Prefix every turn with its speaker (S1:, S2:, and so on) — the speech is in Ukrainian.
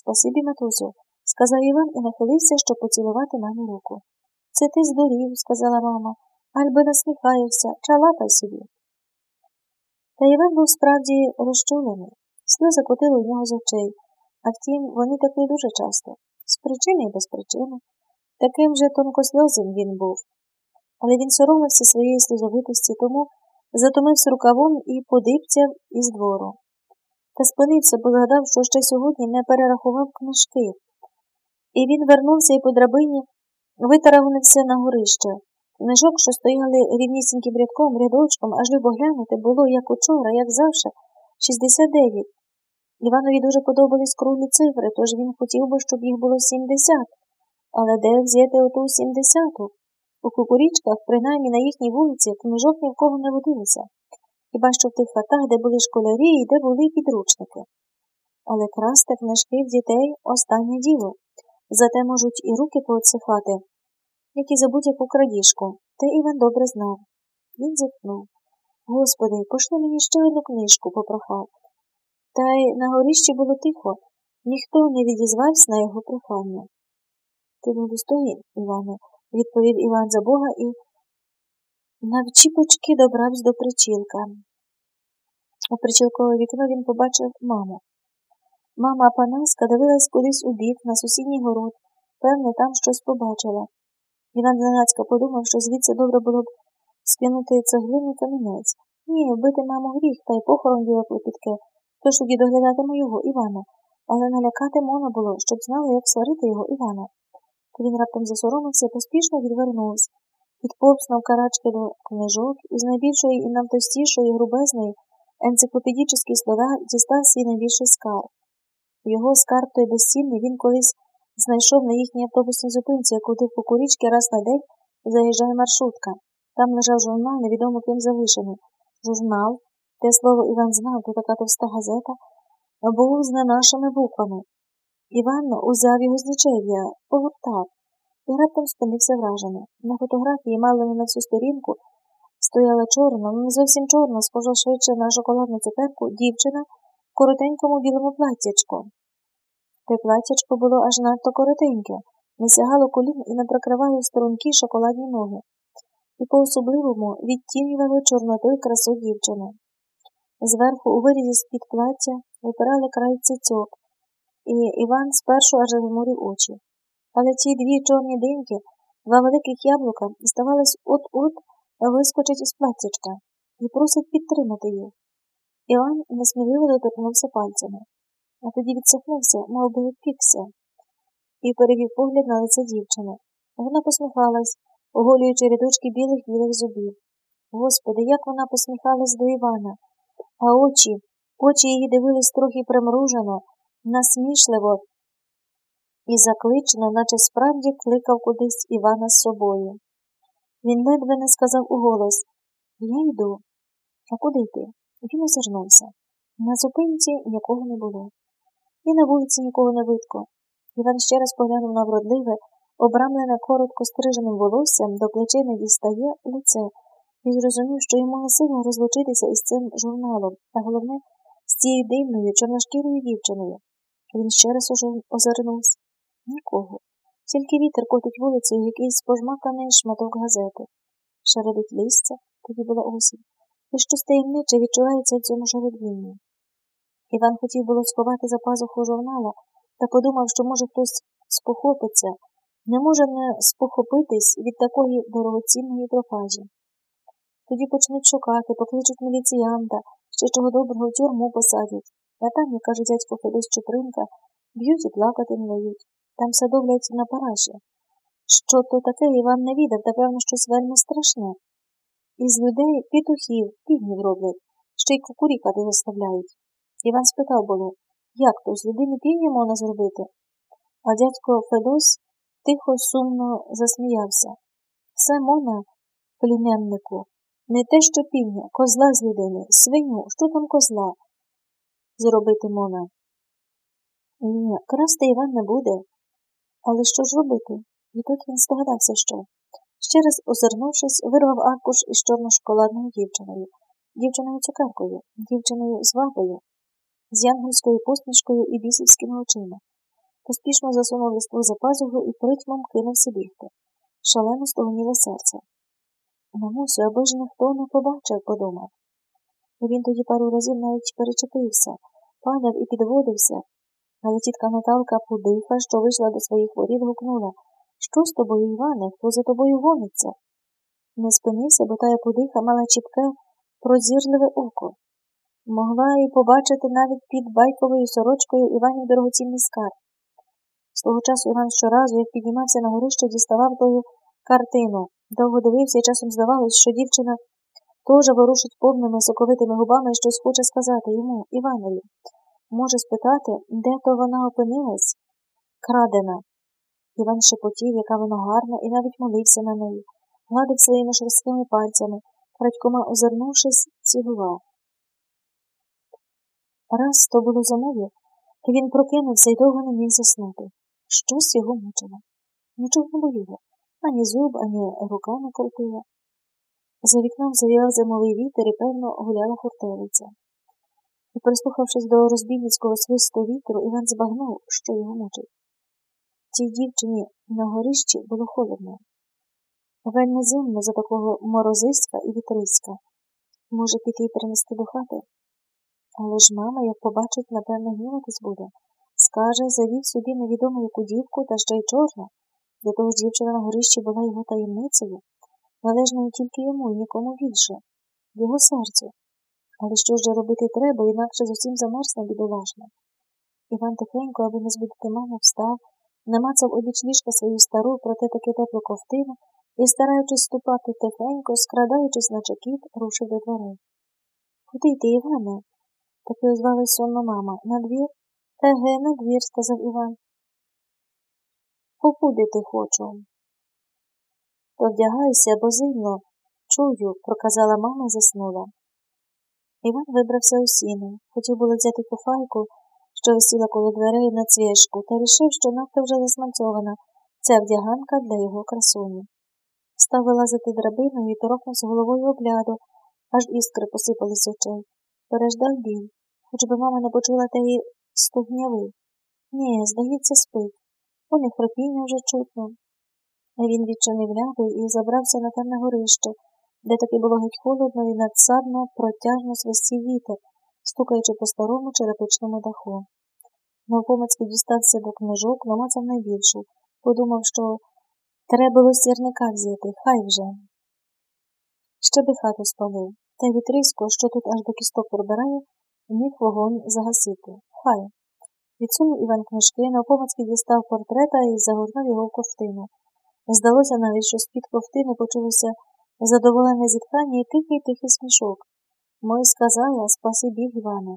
S1: Спасибі, матусю, сказав Іван і нахилився, щоб поцілувати мамі руку. Це ти здурів, сказала мама, альби насміхаєшся, чалапай собі. Та Іван був справді розчулений. Сльози котили у нього з очей, а втім, вони текли дуже часто, з причини і без причини. Таким же тонкосльозим він був. Але він соромився своєї сльозовитості, тому затомився рукавом і подибцяв із двору. Та спинився, бо згадав, що ще сьогодні не перерахував книжки. І він вернувся і по драбині витаравнився на горище. Книжок, що стояли рівнісіньким рядком, рядочком, аж любо глянути, було, як учора, як завше, 69. Іванові дуже подобались круглі цифри, тож він хотів би, щоб їх було 70. Але де взяти оту 70-ту? У кукурічках, принаймні на їхній вулиці, книжок ні в кого не водилося. Хіба що в тих хатах, де були школярі і де були підручники. Але красти книжки в дітей останнє діло. Зате можуть і руки поотсихати, як і за будь-яку крадіжку. Те Іван добре знав. Він зітхнув. Господи, пошли мені ще одну книжку, попрохав. Та й на горіщі було тихо, ніхто не відізвався на його прохання. Ти не достоїн, Іване, відповів Іван за Бога і навчіпочки добрався до причілка. У причілкове вікно він побачив маму. Мама Панаска дивилась кудись у бік на сусідній город, певне, там щось побачила. Іван Занацька подумав, що звідси добре було б скинути цеглину камінець. Ні, вбити маму гріх, та й похорон діло клопітке, тож тоді доглядатиму його, Івана, але налякати можна було, щоб знали, як сварити його Івана. Він раптом засоромився і поспішно відвернувся, підповз навкарачки до книжок і з найбільшої і навтостішої грубезної енциклопедічний слова дістав свій найбільший скарб. Його скарб той безцінний він колись знайшов на їхній автобусній зупинці, куди по курічки раз на день заїжджає маршрутка. Там лежав журнал, невідомо ким залишений. Журнал, те слово Іван знав, то така товста газета, був з не нашими буквами. Іван узяв його з нічев'я, погортав і раптом спинився вражений. На фотографії, мало не на всю сторінку, стояла чорна, не зовсім чорна, схожа швидше на шоколадну цукерку, дівчина в коротенькому білому платтячку. Те платтячко було аж надто коротеньке, не сягало колін і не прикривало стрункі шоколадні ноги, і по особливому відтінювало чорнотою красу дівчини. Зверху у вирізі з-під плаття випирали край цицьок, і Іван спершу аж замурив очі. Але ці дві чорні диньки, два великих яблука, здавалось, от-от вискочить із платтячка і просить підтримати їх. Іван несміливо доторкнувся пальцями, а тоді відсахнувся, мов би відпікся, і перевів погляд на лице дівчини. Вона посміхалась, оголюючи рядочки білих білих зубів. Господи, як вона посміхалась до Івана, а очі, очі її дивились трохи примружено, насмішливо і закличено, наче справді кликав кудись Івана з собою. Він ледве не сказав уголос Я йду. А куди йти? Він озирнувся. На зупинці нікого не було. І на вулиці нікого не видко. Іван ще раз поглянув на вродливе, обрамлене коротко стриженим волоссям, до плечей не дістає лице, і зрозумів, що йому не сильно розлучитися із цим журналом, а головне, з цією дивною, чорношкірою дівчиною. Він ще раз уже озирнувся. Нікого. Тільки вітер котить вулицею якийсь пожмаканий шматок газети. Шародить листя, тоді була осінь, і щось таємниче відчувається в цьому шародінні. Іван хотів було сховати за пазуху журнала та подумав, що, може, хтось спохопиться, не може не спохопитись від такої дорогоцінної пропажі. Тоді почнуть шукати, покличуть міліціянта, ще чого доброго в тюрму посадять, а там, як каже дядько Федос Чупринка, б'ють і плакати не дають. Там садовляться на параші. Що то таке Іван не відав, та певно, щось вельми страшне. Із людей петухів, півнів роблять, ще й кукурікати заставляють. Іван спитав було, як то з людини півня можна зробити? А дядько Федос тихо, сумно засміявся. Все мона, племяннику, не те, що півня, козла з людини, свиню, що там козла зробити мона. Ні, красти Іван не буде. Але що ж робити? І тут він здогадався, що. Ще раз озирнувшись, вирвав аркуш із чорно-шоколадною дівчиною, дівчиною цукеркою, дівчиною з вабою, з янгольською посмішкою і бісівськими очима. поспішно засунув листву за пазуху і притьмом кинувся бігти. Шалено стогоніло серце. Мамусю, аби ж ніхто не побачив, подумав. Він тоді пару разів навіть перечепився, падав і підводився, але тітка Наталка Пудиха, що вийшла до своїх воріт, гукнула Що з тобою, Іване, хто за тобою гониться? Не спинився, бо тая подиха мала чіпке, прозірливе око. Могла і побачити навіть під байковою сорочкою Іванів дорогоцінний скарб. З того часу Іван щоразу, як піднімався на горище, діставав тою картину. Довго дивився і часом здавалось, що дівчина теж ворушить повними соковитими губами і щось хоче сказати йому, Іванові. Може спитати, де то вона опинилась? Крадена. Іван шепотів, яка вона гарна, і навіть молився на неї, гладив своїми шорсткими пальцями, крадькома озирнувшись, цілував. Раз то було замові, то він прокинувся і довго не міг заснути. Щось його мучило. Нічого не боліло. Ані зуб, ані рука не крутила. За вікном завівав зимовий вітер і, певно, гуляла хуртелиця. І, прислухавшись до розбійницького свисту вітру, Іван збагнув, що його мучить. Тій дівчині на горищі було холодно. Вельми зимно за такого морозиська і вітриська. Може піти і принести до хати? Але ж мама, як побачить, напевно, гніватись буде. Скаже, завів собі невідому яку дівку, та ще й чорна. До того ж дівчина на горищі була його таємницею, належною тільки йому і нікому більше, його серцю. Але що ж робити треба, інакше зовсім замерзне бідолашна. Іван тихенько, аби не збудити маму, встав, намацав обіч ліжка свою стару, проте таки теплу ковтину і, стараючись ступати тихенько, скрадаючись, наче кіт, рушив до дверей. Куди йти, Іване? таки озвалась сонна мама. На двір? Еге, на двір, сказав Іван. Попудити хочу. То вдягайся, бо зимно. Чую, проказала мама і заснула. Іван вибрався у сіни, хотів було взяти куфайку, що висіла коло дверей на цвєшку, та рішив, що надто вже засманцьована ця вдяганка для його красуні. Став вилазити драбиною і торохнувся головою обляду, аж іскри посипались очей. Переждав біль, хоч би мама не почула теї стогняви. Ні, здається, спить. Он і хропіння вже чутно. Він відчинив ляду і забрався на темне горище, де таки було геть холодно і надсадно протяжно свистів вітер, стукаючи по старому черепичному даху. Навпомацьки дістався до книжок, намацав найбільшу, подумав, що треба було сірника взяти, хай вже. Ще би хату спалив, та й вітрисько, що тут аж до кісток пробирає, міг вогонь загасити. Хай. Відсунув Іван книжки, навпомацьки дістав портрета і загорнув його в ковтину. Здалося навіть, що з-під ковтини почулося задоволене зітхання і тихий тихий смішок. Мой сказала, спасибі, Іване.